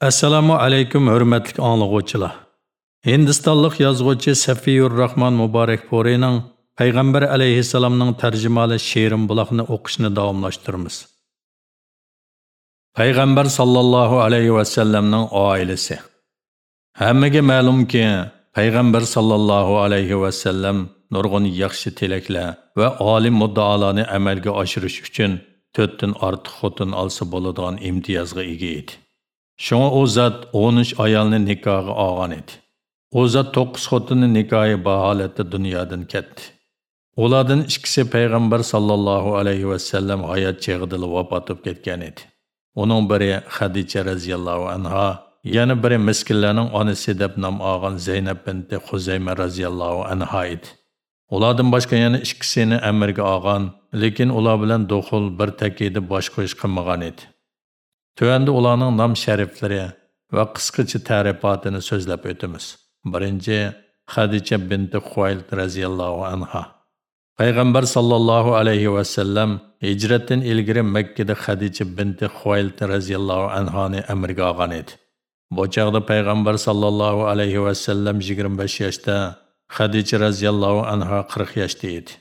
Assalomu alaykum hurmatli anglovchilar. Hindistonlik yozuvchi Safiyur Rahman Muborak Porining Payg'ambar alayhisalomning tarjimali she'rim buloqni o'qishni davomlashtiramiz. Payg'ambar sallallohu alayhi va sallamning oilasi. Hammaga ma'lumki, Payg'ambar sallallohu alayhi va sallam nurg'un yaxshi tilaklar va oliy muddaolarni amalga oshirish uchun to'rtdan ortiq xotin olsa bo'ladigan imtiyozga ega edi. Шуңа у зат 13 ayolni nikohga olgan edi. U zot 9 xotinni nikohi baholatda dunyodan ketdi. Ulardan ikkisi payg'ambar sallallohu alayhi va sallam hayot chig'ida vafot etib ketgan edi. Uning biri Xadicha radhiyallohu anha, yana biri miskinlarning onasi deb nom olgan Zaynab binti Xuzayma radhiyallohu anha edi. Ulardan boshqa yana ikkisini amirga olgan, lekin ular bilan duxul bir takida boshqa ish qilmagan edi. Tövəndə ularning nom shariflari va qisqacha ta'rifotini so'zlab o'tamiz. Birinchi Xadicha binti Xuvaylid radhiyallohu anha. Payg'ambar sallallohu alayhi va sallam hijratdan ilgari Makkada Xadicha binti Xuvaylid radhiyallohu anhani amrga olgan edi. Bu chaqda payg'ambar sallallohu alayhi va sallam 25 yoshda, Xadicha radhiyallohu anha 40 yoshda edi.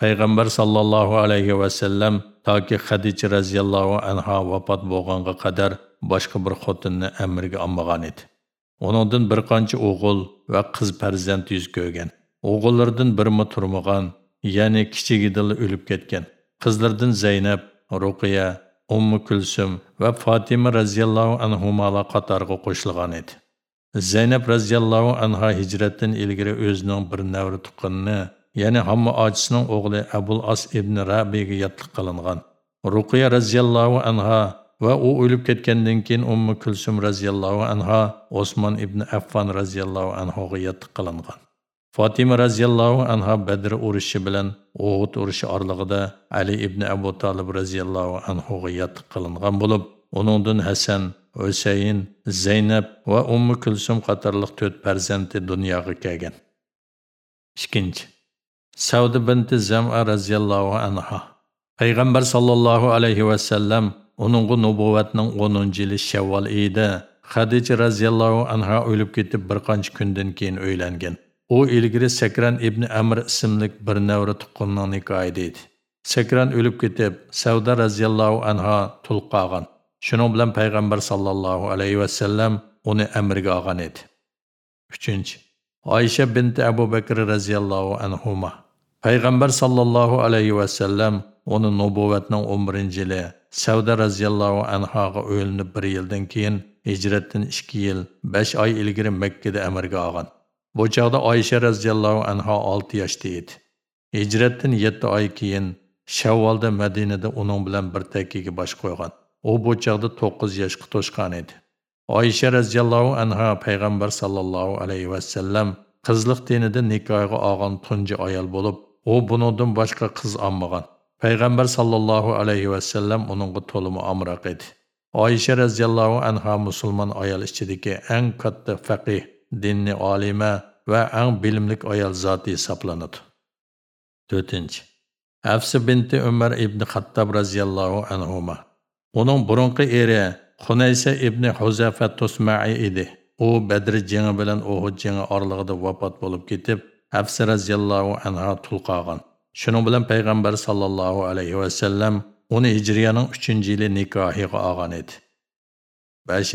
Payg'ambar sallallohu alayhi vasallam toki hadicha roziyallohu anha vafot bo'lganga qadar boshqa bir xotinni amirga olmagan edi. Uningdan bir qancha o'g'il va qiz farzand yuz ko'rgan. O'g'illardan birmi turmagan ya'ni kichigidil o'lib ketgan. Qizlardan zaynab ruqiya ummu kulsum va fotima roziyallohu anhumalar qatoriga qo'shilgan edi. Zaynab roziyallohu anha hijratdan ilgari o'zining bir navri tuqqanini ya'ni hamma ojisining o'g'li abul as ibn rabiga yotliq qilingan ruqiya roziyallohu anha va u o'lib ketgandan keyin ummu kulsum roziyallohu anha osmon ibn affon roziyallohu anhuga yotliq qilingan Fatima raziyallohu anha Badr urushi bilan Uhud urushi orlig'ida Ali ibn Abu Talib raziyallohu anhuga yotliq qilingan bo'lib, uningdan Hasan, Husayn, Zaynab va Ummu Kulsum qatorliq 4 farzandi dunyoga kelgan. 2. Savdi binti Zam'a radhiyallohu anha. Payg'ambar sallallohu alayhi va sallam uningga nubuvatning 10-yili Shavvol oyida Xadija radhiyallohu anha o'lib ketib bir qancha kundan keyin uylangan. U ilgari Sakran ibn Amr ismli bir navra tuqqunning nikohida edi. Sakran o'lib ketib, Savda radhiyallohu anha tul qolgan. Shuning bilan payg'ambar sallallohu alayhi va sallam uni amrga olgan edi. 3. Oysha binti Abu Bakr radhiyallohu anhuma payg'ambar sallallohu alayhi va sallam uni nubuvatning 11 yili savda radhiyallohu anhoga o'ylinib 1 yildan keyin hijratdan 2 yil 5 oy ilgari makkada amirga olgan. Bu chaqda oysha radhiyallohu anho 6 yoshda edi. Hijratdan 7 oy keyin shavvolda madinada uning bilan bir takkiga bosh qo'ygan. U bu chaqda 9 yoshga to'shgan edi. Oysha radhiyallohu anha payg'ambar sallallohu alayhi va sallam qizliq dinida nikohga olgan tunji ayol bo'lib u buningdan boshqa qiz olmagan payg'ambar sallallohu alayhi vasallam uningga to'limi omroq edi. Oyisha roziyallohu anha musulmon ayol ichidagi eng katta faqih dinni olima va eng bilimlik ayol zoti hisoblanadi to'rtinchi afsa binti umar ibn xattob roziyallohu anhuma. Uning burunqi eri xunaysa ibn huzafa tusmai edi u badr jangi bilan uhud jangi oralig'ida vafot bo'lib ketib Hafsa radhiyallohu anha tul qolgan. Shuning bilan payg'ambar sallallohu alayhi va sallam uni hijriyaning 3-yili nikohiga olgan edi. 5.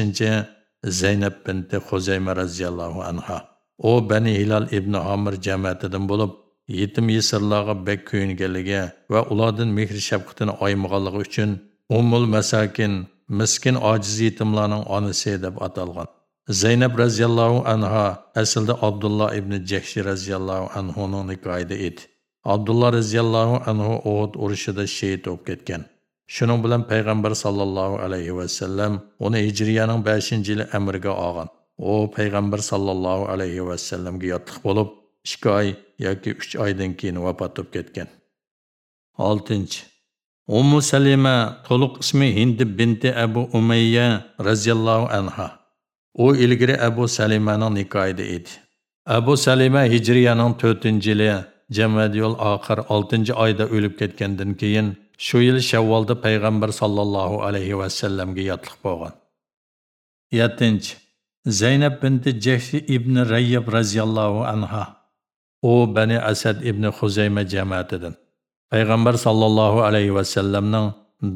Zaynab binti Xuzayma radhiyallohu anha. U Bani Hilal ibn Amir jamiyatidan bo'lib, yetim yesirlarga bek kuyinganligi va ulardan mehr shafqatini oymaganligi uchun Ummul Masakin, miskin ojiz yetimlarning onasi deb atalgan. Zeynep raziyallahu anha aslida Abdullah ibn Jahshi raziyallahu anhuning nikohida edi. Abdullah raziyallahu anhu Uhud urushida shehid bo'lib ketgan. Shuning bilan payg'ambar sallallohu alayhi va sallam uni hijriyaning 5-yili amriga olgan. U payg'ambar sallallohu alayhi va sallamga yotliq bo'lib, 2 oy yoki 3 oydan keyin vafot etib ketgan. 6. Ummu Salima to'liq ismi Hind binti Abu Umayya raziyallohu anha U ilgari Abu Salimaning nikohida edi. Abu Salima Hijriyaning 4-yili Jamadiyul oxir 6-oyda o'lib ketgandan keyin shu yil Shavvolda payg'ambar sallallohu alayhi va sallamga yotliq bo'lgan. 7. Zeynep binti Cehşi ibn Rayyab radhiyallohu anha. u Bani Asad ibn Xuzayma cemaatidan. Payg'ambar sallallohu alayhi va sallamning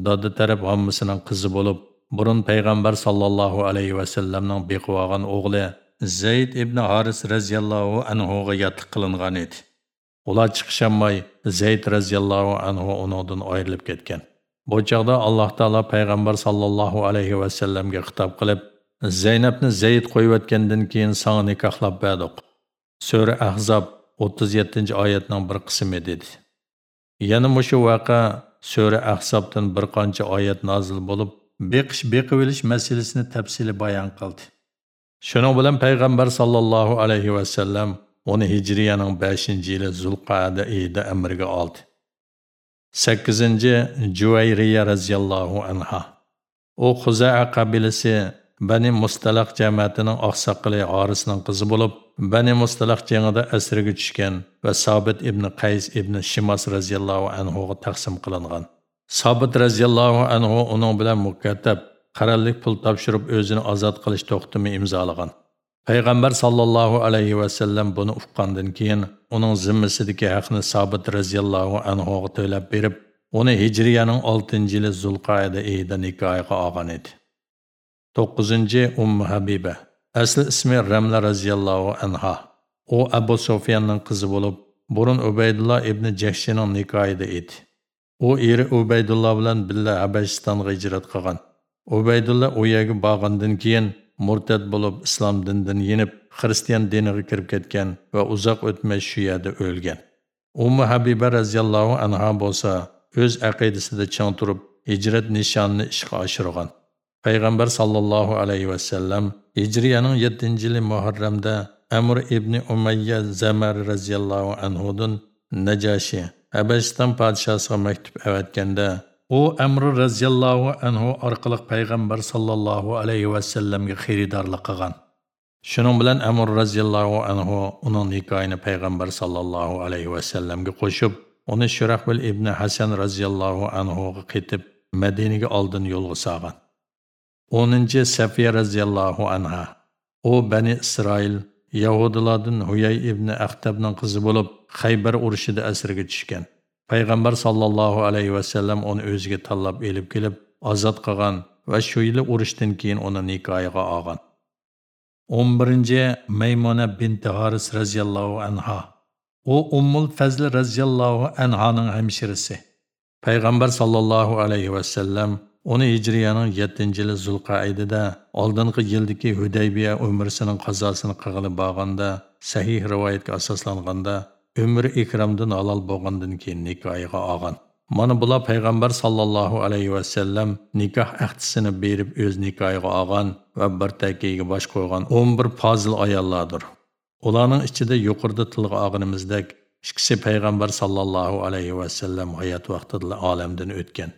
dodi taraf hammasining qizi bo'lib, burun payg'ambar sallallohu alayhi va sallamning beqib olgan o'g'li Zayd ibn Haris raziyallohu anhu ga yatiq qilingan edi. Ular chiqishamay Zayd raziyallohu anhu uningdan ayrilib ketgan. Bu chaqda Alloh taolo payg'ambar sallallohu alayhi va sallamga xitob qilib, Zeynepni Zeyd qo'yayotgandan keyin sana nikohlab berdik. Sura Ahzob 37 oyatning bir qismi dedi. Yana mushu vaqa Sura Ahzobdan bir qancha oyat nozil bo'lib, beqish beqivilish masalasini tafsili bayon qildi. Shuning bilan payg'ambar sollallohu alayhi va sallam uni hijriyaning 5-yili Zulqa'da oyida amrga oldi. 8. Juvayriya radhiyallohu anha. U Xuza'a qabilasi Bani Mustalaq jamiyatining oqsoqoli Harisning qizi bo'lib, Bani Mustalaq jangida asirga tushgan va sobit ibn Qays ibn Shimas radhiyallohu anhu ga taqsim qilingan. Sabit radhiyallohu anhu uning bilan mukattab qarallik pul topshirib o'zini ozod qilish to'xtimi imzolagan. Payg'ambar sallallohu alayhi va sallam buni uqqandan keyin uning zimmasidagi haqni Sabit radhiyallohu anhu ga to'lab berib, uni Hijriyaning 6-yili Zulqoida oyida nikohga olgan edi. 9. Ummu Habiba. Asl ismi Ramla raziyallohu anha. U Abu Sufyanning qizi bo'lib, burun Ubaydullah ibn Jahshining nikohida edi. U eri Ubaydullah bilan billa Habashistonga hijrat qilgan. Ubaydullah u yerga borgandan keyin murtad bo'lib islom dinidan yenib, xristian diniga kirib ketgan va uzoq o'tmay shu yerda o'lgan. Ummu Habiba raziyallohu anha bo'lsa, o'z aqidasida chang turib, hijrat nishonini ishga oshirgan. payg'ambar sallallohu alayhi vasallam hijriyaning 7 yili muharramda amr ibn umayya zamar roziyallohu anhudan najashi abasiston podshosiga maktub avatganda u amr roziyallohu anhu orqali payg'ambar sallallohu alayhi va sallamga xaridorlik qilgan shuning bilan amr roziyallohu anhu uning nikohini payg'ambar sallallohu alayhi va sallamga qo'shib uni shurahbil ibn hasan roziyallohu anhuga qaytib madinaga oldin yo'lga solgan 10. Safiya radhiyallohu anha. u Bani İsrail Yahudilardan Huyay ibn Aqtabning qizi bo'lib, Xaybar urushida asirga tushgan. Payg'ambar sallallohu alayhi va sallam uni o'ziga tanlab elib kelib, ozod qilgan va shu yili urushdan keyin uni nikohiga olgan. 11. Maymuna bint Haris radhiyallohu anha. U Ummul Fazl radhiyallohu anhaning hamshirasi. Payg'ambar sallallohu alayhi va sallam uni hijriyaning 7-yili Zulqaidada oldingi yildagi Hudaybiya umrisining qazosini qilib borganda sahih rivoyatga asoslanganda umri ikramdan alal bo'lgandan keyin nikohiga olgan. Mana bular payg'ambar sallallohu alayhi va sallam nikoh ahdisini berib o'z nikohiga olgan va bir takiga bosh qo'ygan 11 fozil ayollardir. Ularning ichida yuqorida tilga olganimizdek ikkisi payg'ambar sallallohu alayhi va sallam hayot vaqtida olamdan o'tgan.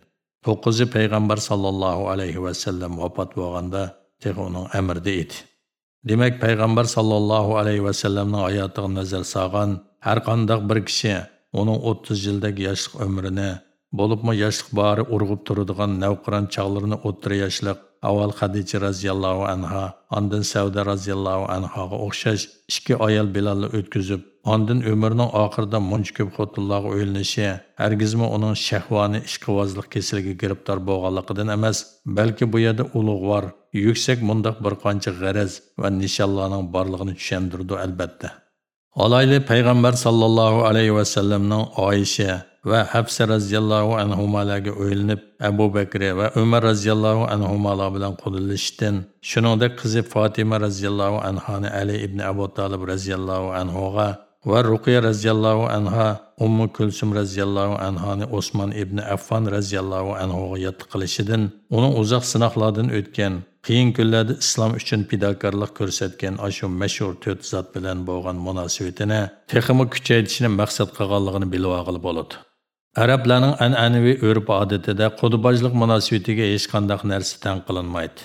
sallallahu payg'ambar sallallohu alayhi vapat vafot tek onun emirde amrida edi demak payg'ambar sallallohu alayhi sellem'nin hayotiga nazar solgan har qandoq bir kishi uning o'ttiz yildagi yoshlik umrini bo'libmi yaşlık bari urg'ib turadigan nevkuran çağlarını o'ttira yoshliq avval Xadicha raziyallahu anha, andın Sevda raziyallahu anha'a o'xshash ikki ayol bilalı o'tkazib, andın umrining oxirida muncha ko'p xotinlarga o'ylanishi hargizmi uning shahvoni ishqibozlik kasaliga giribtor bo'lganligidan emas, balki bu yerda var, yüksek mundaq bir qancha g'araz va nishonlarning borlig'ini elbette. Albatta. Olayli payg'ambar sallallohu alayhi vasallamning Oysha va Hafsa radhiyallohu anhumalarga o'ylinib Abu Bakr va Umar radhiyallohu anhumalar bilan qudilishdan, shuningdek qizi Fatima radhiyallohu anhani Ali ibn Abu Talib radhiyallohu anhuga va Ruqiya radhiyallohu anha Ummu Kulsum radhiyallohu anhani Osman ibn Affan radhiyallohu anhuga yot qilishidan, uning uzoq sinoqlardan o'tgan qiyin kunlarda islom uchun fidokorlik ko'rsatgan ashu mashhur to'rt zot bilan bo'lgan munosabatini texmi kuchaytirishni maqsad qilganligini bilib olg'ili bo'ladi. Arablarning an'anaviy urf odatida qudbojlik munosabatiga hech qanday narsa tan qilinmaydi.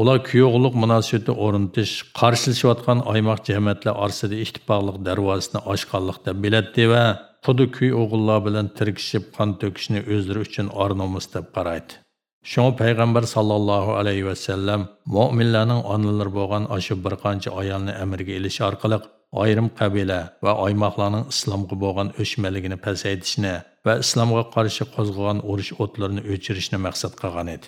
Ular kuyovlik munosabati o'rnatish qarshilashayotgan oymoq jamiyatlar orasida ittifoqlik darvozasini ochganlik deb biladi va xuddi kuy o'g'illar bilan tirkishib qon to'kishni o'zlari uchun ornomus deb qaraydi Şoňa paýgambar sallallohu alayhi va sallam mu'minlarning onalari bo'lgan ashu bir qancha ayolni amirga elish orqali ayrim qabila va oymoqlarning islomga bo'lgan o'chmaligini pasaytishni va islomga qarshi qo'zg'agan urush o'tlarini o'chirishni maqsad qilgan edi.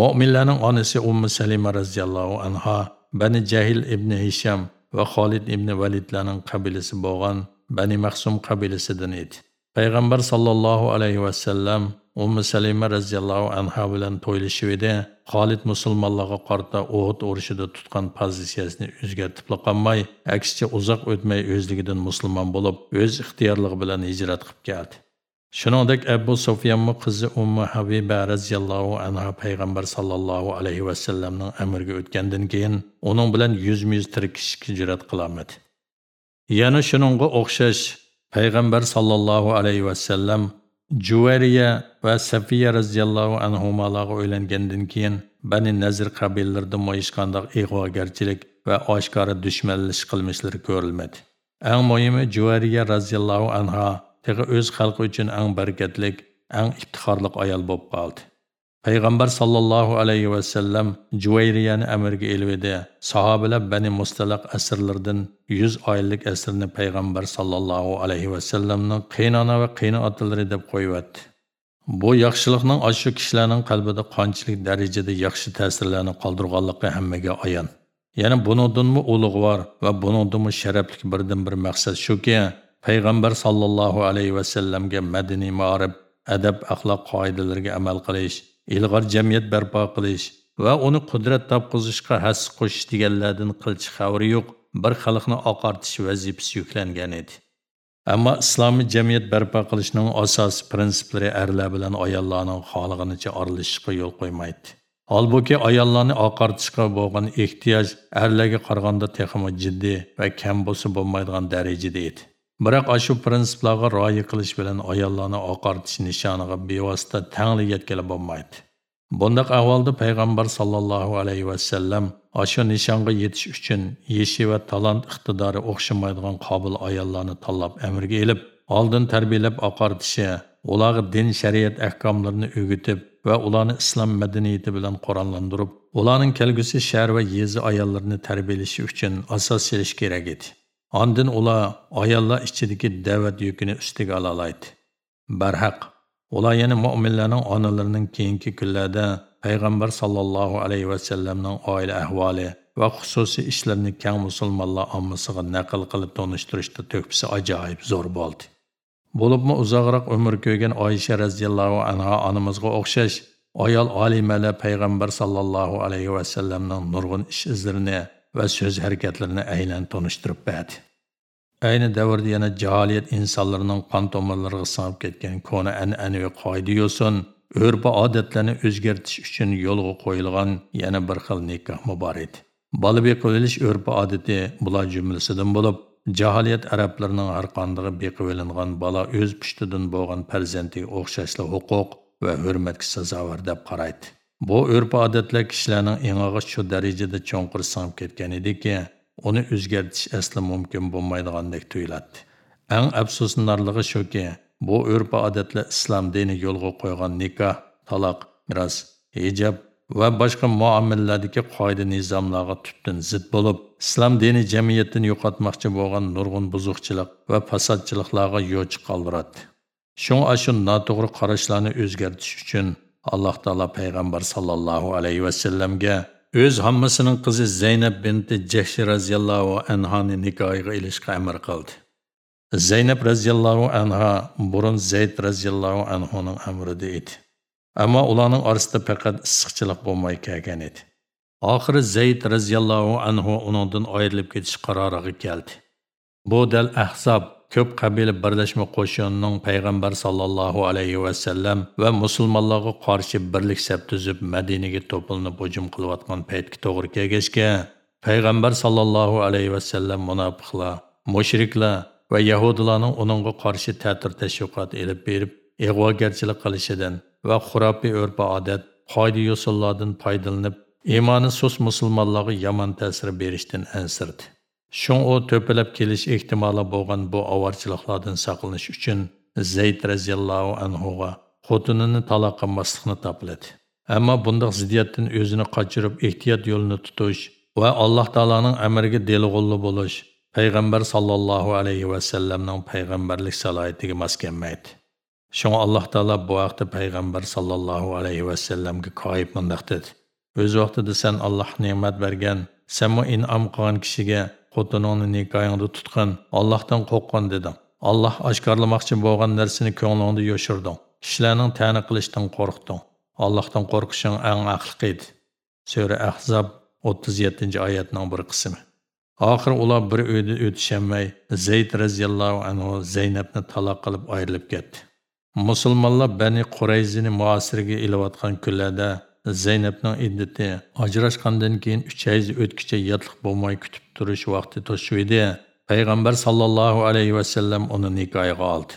Mu'minlarning onasi Ummu Salima radhiyallohu anha Bani Jahil ibn Hisham va Xolid ibn Validlarning qabilasi bo'lgan Bani Mahsum qabilasidan edi. Payg'ambar sallallohu alayhi va sallam Ummu Salima radhiyallohu anha bilan to'ylashib edi. Xolid musulmonlarga qarta Uhud urushida tutgan pozitsiyasini o'zgartib qolmay, aksicha uzoq o'tmay o'zligidan musulmon bo'lib, o'z ixtiyorligi bilan hijrat qilib keldi. Shuningdek Abu Sufyanning qizi Ummu Habiba radhiyallohu anha payg'ambar sallallohu alayhi va sallamning amriga o'tgandan keyin uning bilan yuzma-yuz tirkishishga jur'at qilolmadi. Yana shuningga o'xshash payg'ambar sallallohu alayhi va sallam Juvariya va Safiya radhiyallohu anhumalarga uylangandan keyin Bani Nazir qabillarida moyishqandoq ig'vogarchilik va oshkora dushmanlish qilmishlari ko'rilmadi. Eng muhimi Juvariya radhiyallohu anha teği öz xalqi uchun eng barakatlik, eng iftixorlik ayol bo'lib qoldi. Payg'ambar sallallohu alayhi va sallam Juvayriyani amirga elvidi. Sahobalar Bani Mustalaq asrlaridan 100 oylik asrni payg'ambar sallallohu alayhi va sallamning qiynona va qiynoatlari deb qo'yibdi. Bu yaxshilikning ashu kishilarning qalbida qanchalik darajada yaxshi ta'sirlarni qoldirganligi hammaga ayon. ya'ni buningdanmi ulug'vor va buningdanmi sharafli birdan bir maqsad shuki, payg'ambar sollallohu alayhi vasallamga madaniy ma'rif adab axloq qoidalariga amal qilish ilg'or jamiyat barpo qilish va uni qudrat topqizishga has qo'shish deganlardan qilchi xavri yo'q bir xalqni oqartish vazifasi yuklangan edi. Ammo islomiy jamiyat barpo qilishning asosiy prinsiplari erlar bilan ayollarning xohlaganicha aralashishiga yo'l qo'ymaydi. Holbuki ayollarni oqartishga bo'lgan ehtiyoj erlarga qaraganda texmo jiddiy va kam bo'lsa bo'lmaydigan darajada edi. Biroq ashu prinsiplarga rioya qilish bilan ayollarni oqartish nishoniga bevosita tangli yetkali bo'lmaydi. Bundaq ahvolda payg'ambar sallallohu alayhi vasallam ashu nishonga yetish uchun yeshi va talant iqtidori o'xshamaydigan qobil ayollarni tanlab amrga elib, oldin tarbiyalab oqartishi, ularga din shariat ahkomlarini o'rgatib va ularni islom madaniyati bilan qurollantirib, ularning kelgusi shahar va yezi ayollarini tarbiyalashi uchun asos selish kerak edi. Ondan ular ayollar ichidagi da'vat yukini ustiga ola oladi. Barhaq, ular yana mu'minlarning onalarining keyingi kunlarda payg'ambar sallallohu alayhi va sallamning oila ahvoli va xususiy ishlarini keng musulmonlar ommasiga naql qilib tanishtirishda to'kpisi ajoyib zo'r bo'ldi. Bo'libmi uzoqroq umr ko'rgan Oyisha radhiyallohu anha onamizga o'xshash ayol olimalar payg'ambar sallallohu alayhi va sallamning nurg'un ish izlarini va so'z harakatlarini aylan tanishtirib berdi. Ayni davrda yana jaholiyat insonlarining qon tomirlariga singib ketgan kona an'anaviy qoida yo'sin, urf odatlarni o'zgartirish uchun yo'lga qo'yilgan yana bir xil nikoh bor edi. Bola beqib urf odati bular jumlasidan bo'lib, jaholiyat arablarining har qanday beqib bola o'z pushtidan bo'lgan farzandiga o'xshashli huquq va hurmatga sazovor deb qaraydi. Bu urf odatlar kishilarning engag'i shu darajada cho'nqir singib ketgan ediki, uni o'zgartirish asli mumkin bo'lmaydigandek tuyuladi. Eng afsuslanarligi shuki, bu urf odatlar islom dini yo'lga qo'ygan nikoh, taloq, miros, hijob va boshqa muomillardagi qoida nizomlarga tubdan zid bo'lib, islom dini jamiyatini yo'qotmoqchi bo'lgan nurg'un buzuqchilik va fasodchiliklarga yo'l chiqaradi. Shunga shu noto'g'ri qarashlarni o'zgartirish uchun alloh taolo payg'ambar sallallohu alayhi vasallamga o'z hammasining qizi zaynab binti jahshi roziyallohu anhoni nikohiga ilishga amr qildi. Zaynab roziyallohu anha burun zayd roziyallohu anhuning amrida edi. Ammo ularning orasida faqat issiqchilik bo'lmay kelgan edi. Oxiri zayd roziyallohu anhu uningdan ayrilib ketish qaroriga keldi. Bu dal ahzob ko'p qabila birlashma qo'shinining payg'ambar sollallohu alayhi vasallam va musulmonlarga qarshi birlik sap tuzib madinaga to'pilni hujum qilayotgan paytga to'g'ri kelgachga payg'ambar алейхи alayhi vasallam munofiqlar mushriklar va yahudilarning uningga qarshi ta'tir tashviqot elib berib ig'vogarchilik qilishidan va xurofiy urf odat qoida usullardan foydalanib iymoni sus musulmonlarga yomon ta'sir berishdan ansirdi. Шуң о төпелеп келіш ehtimoli bo'lgan bu avarchiliklardan saqlanish uchun Zayd raziyallohu anhuga xotinini taloq qilmaslikni topiladi. Ammo bundoq ziddiyatdan o'zini qochirib ehtiyot yo'lini tutish va Alloh taolaning amriga delg'ulli bo'lish payg'ambar sallallohu alayhi vasallamning payg'ambarlik salohiyatiga mos kelmaydi. Шуңа Аллах Таала бу вакытта пайғамбар саллаллаху алейхи ва салламга кайып мындак dedi. Өз вакытында сен Аллах не'mat bergan, senmo in'om qilgan kishiga xotiningni nikohingda tutgan, Allohdan qo'rqqan deding. Alloh oshkorlamoqchi bo'lgan narsani ko'nglingda yoshirding. Kishilarning ta'ni qilishdan qo'rqding. Allohdan qo'rqishing eng aqliq edi. Sura Ahzab 37 oyatning bir qismi. Oxir ular bir uyda o'tishamay, Zayd radhiyallohu anhu Zaynabni taloq qilib ayrilib ketdi. musulmonlar bani qurayzini muasiriga ilayotgan kunlarda zaynabning iddati ajrashgandan keyin uch oy o'tkicha yodliq bo'lmay kutib turish vaqti to'shib edi payg'ambar sollallohu alayhi vasallam uni nikohiga oldi.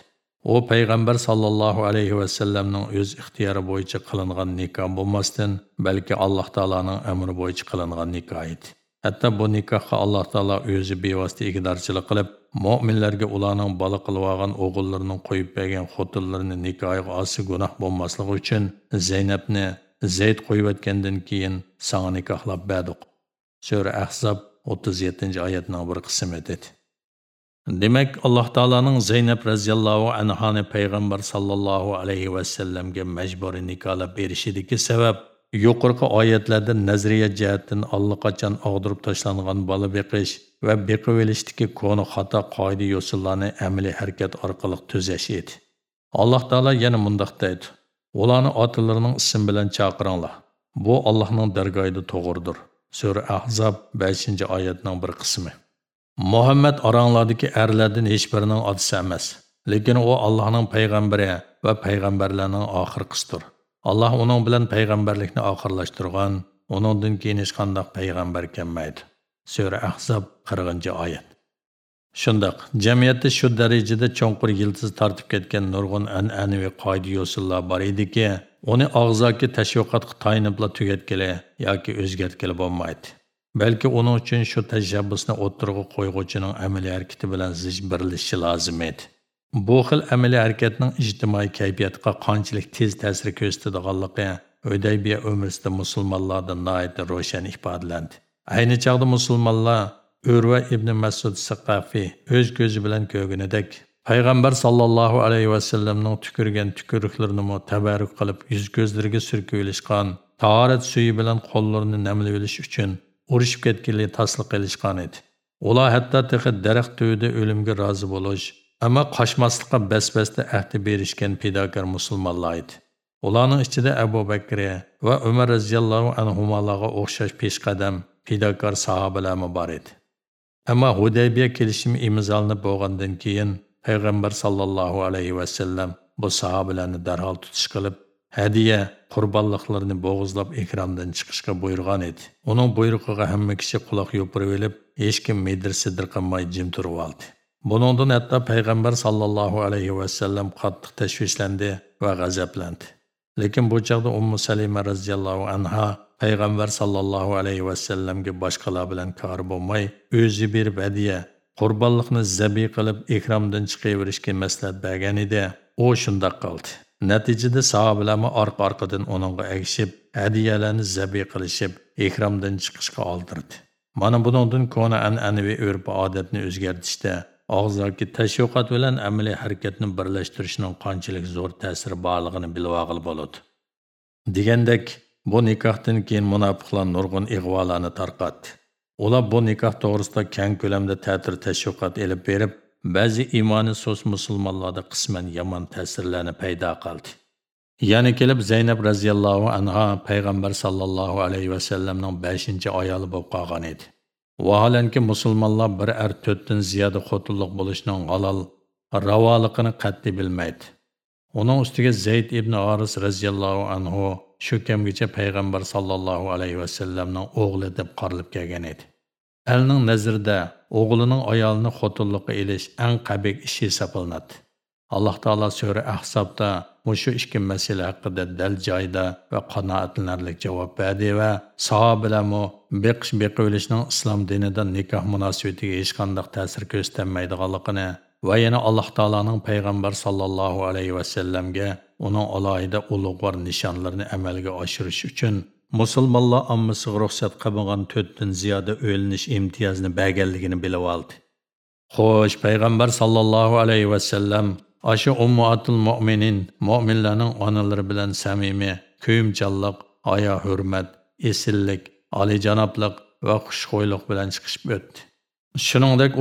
U payg'ambar sollallohu alayhi vasallamning o'z ixtiyori bo'yicha qilingan nikoh bo'lmasdan balki alloh taoloning amri bo'yicha qilingan nikoh edi. Hatto bu nikohga alloh taolo o'zi bevosita igdorchilik qilib mo'minlarga ularning bola qilib olgan o'g'illarining qo'yib bergan xotinlarini nikohiga olsa gunoh bo'lmasligi uchun zaynabni zayd qo'yib qo'yayotgandan keyin sanga nikohlab berdik. Sura ahzob o'ttiz yettinchi oyatning bir qismi dedi demak alloh taoloning zaynab roziyallohu anhoni payg'ambar sollallohu alayhi vasallamga majburiy nikohlab berishidagi sabab yuqorqi oyatlarda nazriya jihatdan allaqachon og'dirib tashlangan bola beqish va beqib olishdagi koni xato qoida yo'sinlarni amaliy harakat orqali tuzash edi. Alloh taolo yana mundoq deydi ularni otalarining ismi bilan chaqiringlar. Bu allohning dargohida to'g'ridir. Sura ahzob 5 oyatning bir qismi. Muhammad oranglardagi erlardan hech birining otasi emas lekin u allohning payg'ambari va payg'ambarlarning oxirgisidir alloh uning bilan payg'ambarlikni oxirlashtirgan uningdan keyin hech qanday payg'ambar kelmaydi. Sura Ahzab 40 oyat. Shundoq, jamiyatda shu darajada cho'nqur yildiz tortib ketgan nurg'un an'anaviy qoida yo'sinlar bor ediki, uni og'zaki tashviqotga tayinibla tugatgili yoki o'zgartgili bo'lmaydi. Balki uning uchun shu tashabbusni o'ttirg'i qo'yg'uchining amaliy harakati bilan zich birlashishi lozim edi. Bu xil amaliy harakatning ijtimoiy kayfiyatga qanchalik tez ta'sir ko'rsatadiganligi Hudaybiya umrisida musulmonlarda nihoyatda ro'shan ifodalandi. Ayni chaqda musulmonlar Urva ibn Masud Saqafi o'z ko'zi bilan ko'rganidek payg'ambar sallallohu alayhi vasallamning tukurgan tukuruklarini tabarruk qilib yuz ko'zlariga surkib olishgan tahorat suyi bilan qo'llarini namlab olish uchun urishib ketganli tasliq qilishgan edi. Ular hatto tehi daraxt tuvida o'limga rozi bo'lish ammo qochmaslikqa basbasda ahdi berishgan pidokor musulmonlar edi. Ularning ichida abu bakr va umar roziyallohu anhularga o'xshash peshqadam fidokor sahobalarmi bor edi. Ammo hudaybiya kelishimi imzolanib bo'lgandan keyin payg'ambar sollallohu alayhi vasallam bu sahobalarni darhol tutish qilib hadiya qurbonliqlarini bo'g'izlab ekromdan chiqishga buyurgan edi. Uning buyrug'iga hamma kishi quloq yopirib olib hech kim medir sidir qilmay jim turib oldi. Buningdan hatto payg'ambar sollallohu alayhi vasallam qattiq tashvishlandi va g'azablandi. Lekin bu chog'da ummu salima roziyallohu anha payg'ambar sallallohu alayhi vasallamga boshqalar bilan kori bo'lmay o'zi berib hadiya qurbonliqni zabiy qilib ikromdan chiqaverishga maslahat bergan edi. U shundoq qildi. Natijada sahobalarmi orqa orqadan uningga agishib hadiyalarni zabiy qilishib ikromdan chiqishga oldirdi. Mana buningdan kona an'anaviy urf odatni o'zgartishda og'zaki tashviqot bilan amaliy harakatni birlashtirishning qanchalik zo'r ta'siri borligini bilib bo'ladi degandek Bu nikohdan keyin munofiqlar nurg'un ig'volarni tarqatdi. Ular bu nikoh to'g'risida keng ko'lamda ta'tir tashviqot elib berib, ba'zi iymoni so'z musulmonlarda qisman yomon ta'sirlarni paydo qildi. Yana kelib Zaynab radhiyallohu anha payg'ambar sallallohu alayhi vasallamning 5-ayoli bo'lib qolgan edi. Vaholanki musulmonlar bir er to'rtdan ziyade xotinlik bo'lishning halol ravoligini qat'iy bilmaydi. Uning ustiga Zayd ibn Aris raziyallahu anhu shu kamgacha payg'ambar aleyhi alayhi sellem'nin o'g'li deb qarilib kelgan edi Elinin nezirde o'g'lining ayalını xotinlikqa iliş eng qabih işi hisoblanadi alloh taolo sura ahsobda mushu ikki masala haqida dal joyda va qanoatlanarli javob berdi va sahobalarmu beqish beqivilishning islom dinida nikoh munosabatiga hech qanday ta'sir ko'rsatmaydiganligini va yana alloh taoloning payg'ambar sollallohu alayhi vasallamga uning alohida ulug'vor nishonlarini amalga oshirish uchun musulmonlar ommasiga ruxsat qilmagan to'rtdan ziyoda o'linish imtiyozini berganligini bilib oldi. Xo'sh payg'ambar sollallohu alayhi vasallam Aşı ummatul mu'minin, mu'minlarning onalari bilan samimiy, kuyimchanlik, aya hurmat, esillik, oliyjanobllik va xushxo'ylik bilan chiqishib o'tdi.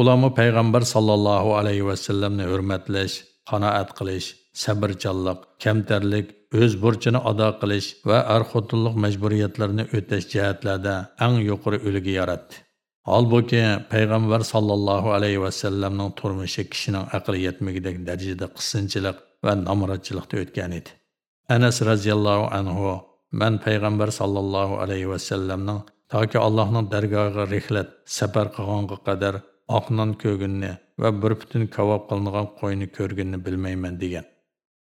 ulamı Peygamber sallallahu aleyhi ve vasallamni hürmetleş, qanoat qilish, sabrchanlik, kamtarlik, o'z burchini ado qilish va ar-xotinlik er majburiyatlarini o'tash jihatlarda eng yuqori ulgi yaratdi. Halbuki Peygamber payg'ambar sallallohu alayhi vasallamning turmushi kishining aqli yetmagidek darajada qisinchilik va nomrodchilikda ötken idi. Enes raziyallahu anhu ben Peygamber sallallahu aleyhi ve sellem'nin ta ki Allah'ın dergahı rihlet, safar qilganga kadar oqnon ko'ginni ve bir bütün kavob kılınan koyunu körgününü bilmeymen degen.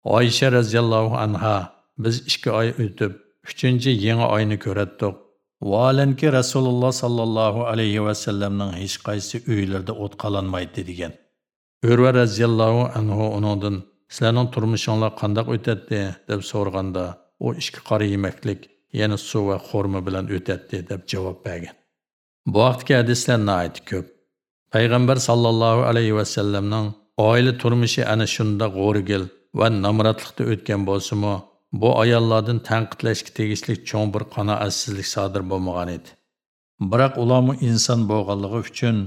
Ayşe raziyallahu anha biz 2 ay o'tib 3-chi yangi oyni ko'ratdik Valenki Rasululloh sallallohu alayhi va sallamning hech qaysi uylarida o't qalanmaydi degan. Urva raziyallohu anhu uningdan sizlarning turmushinglar qandoq o'tadi deb so'raganda u ikki qora yemeklik yana suv va xurma bilan o'tadi deb javob bergan. Bu vaqtga hadislar nihoyat ko'p. Payg'ambar sallallohu alayhi va sallamning oila turmushi ana shunda g'o'rgil va namratlikda o'tgan bo'lsa-mu, bu ayollardan tanqidlashga tegishli cho'ng bir qanoatsizlik sodir bo'lmagan edi. Biroq ularmi inson bo'lganligi uchun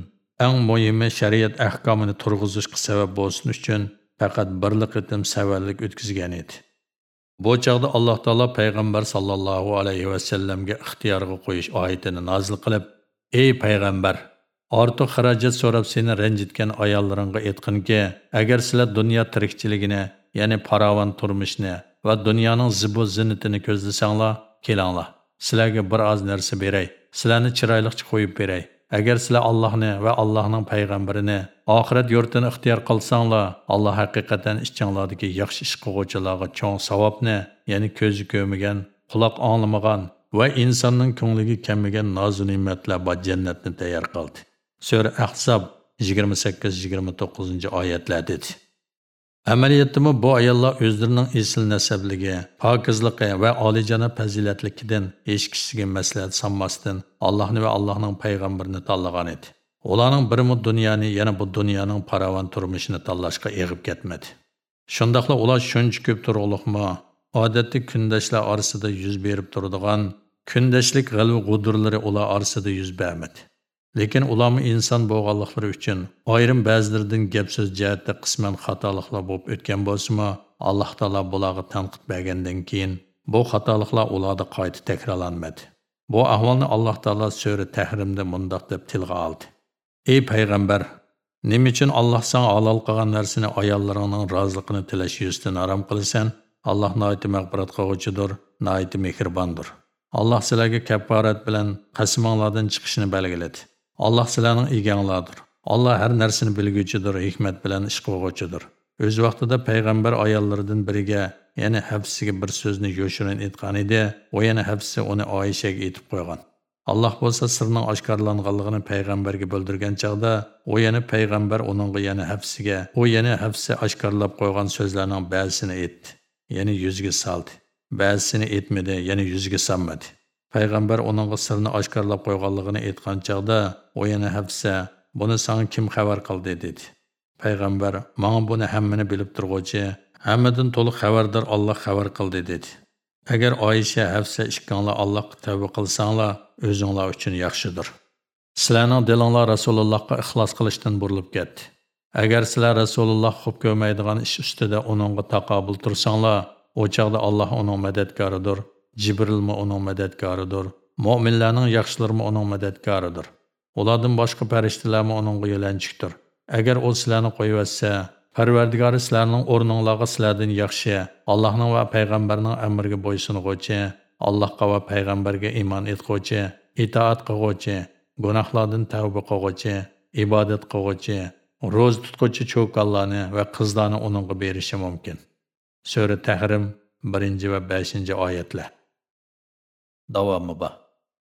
eng muhimi shariat ahkomini turg'izishga sabab bo'lsin uchun faqat birli qitim savallik o'tkazgan edi. Bu chog'da alloh taolo payg'ambar sollallohu alayhi vasallamga ixtiyorga qo'yish oyatini nozil qilib ey payg'ambar ortiq xarajat so'rab seni ranjitgan ayollaringga aytqinki agar sizlar dunyo tirikchiligini ya'ni paravon turmushni va dunyoning zibu zinnatini ko'zlasanglar kelanglar. Sizlarga bir oz narsa beray. Sizlarni chiroyliqcha qo'yib beray. Agar sizlar allohni va allohning payg'ambarini oxirat yurtini ixtiyor qilsanglar alloh haqiqatan ichinglardagi yaxshi ish qilg'uvchilarga cho'ng savobni ya'ni ko'zi ko'rmagan quloq anglamagan va insonning ko'ngliga kelmagan nozu ne'matlar bor jannatni tayyor qildi. Sura ahzob 28-29 oyatlar dedi. Əməliyyatımı bu ayollar özlərinin esil nəsəbligi, pakizligi və oliyjanob fazilatligidan hech kishisiga maslahat sanmasdan Allohni va Allohning payg'ambarini tanlagan edi. Ularning дүнияны, dunyoni, yana bu dunyoning тұрмышыны turmushini tanlashga eg'ib ketmadi. Shundaqla ular shuncha ko'p turg'liqmi, odatda kundoshlar orasida yuz berib turadigan kundashlik g'alva g'udurlari ular orasida yuz bermadi. Lekin ularmi inson bo'lganliklari uchun ayrim ba'zilaridan gap so'z jihatda qisman xatoliklar bo'lib o'tgan bo'lsimi alloh taolo bularga tanqid bergandan keyin bu xatoliklar ularda qayta takrorlanmadi. Bu ahvolni alloh taolo sura tahrimda mundoq deb tilga oldi. Ey payg'ambar nima uchun alloh sanga halol qilgan narsani ayollaringning roziligini tilash yuzidan harom qilasan alloh noiti mag'firat qilg'uchidir noiti mehribondir. Alloh sizlarga kafforat bilan qasmonglardan chiqishni belgiladi. Allah sizlarning eganglardir. Allah har narsani bilguvchidir, hikmat bilan ish qilguvchidir. O'z vaqtida payg'ambar ayollaridan biriga, ya'ni Hafsiga bir so'zni yoshirin aytgan edi, u yana Hafsi uni Oyshaga aytib qo'ygan. Allah bo'lsa sirning oshkorlanganligini payg'ambarga bildirgan chog'da u yana payg'ambar uningga yana hafsiga u yana hafsi oshkorlab qo'ygan so'zlarning ba'zisini aytdi ya'ni yuziga soldi ba'zisini aytmadi ya'ni yuziga solmadi payg'ambar uningga sirni oshkorlab qo'yganligini aytgan chog'da u yana hafsa buni sanga kim xabar qildi? dedi. Payg'ambar manga buni hammani bilib turg'uvchi hammadan to'liq xabardor olloh xabar qildi dedi. Agar oysha hafsa ikkanglar allohga tavba qilsanglar o'zinglar uchun yaxshidir. Sizlarning dilinglar rasulullohga ixlos qilishdan burilib ketdi. Agar sizlar rasululloh xub ko'rmaydigan ish ustida uningga taqobil tursanglar u chog'da alloh uning madadkoridir Cibrilmi onun mədədkarıdır. Müminlərin yaxşılarımı onun mədədkarıdır. Ulardan başqa pəriştilərmi onunğa yönəncikdir. Əgər o sizlərni qoyuversə, Pərverdigarı sizlərinin ornunlağı sizlərdən yaxşı, Allahның və Peyğəmbərinin əmrigə boysunğucu, Allahqa və Peyğəmbərgə iman etğucu, itaat qılğucu, günahlardan tövbə qılğucu, ibadət qılğucu, roz tutqucu çoğqallarını və qızlarını onunğa berişi mümkün. Sura Təhrim 1 və 5 ayətlər. Davomi bor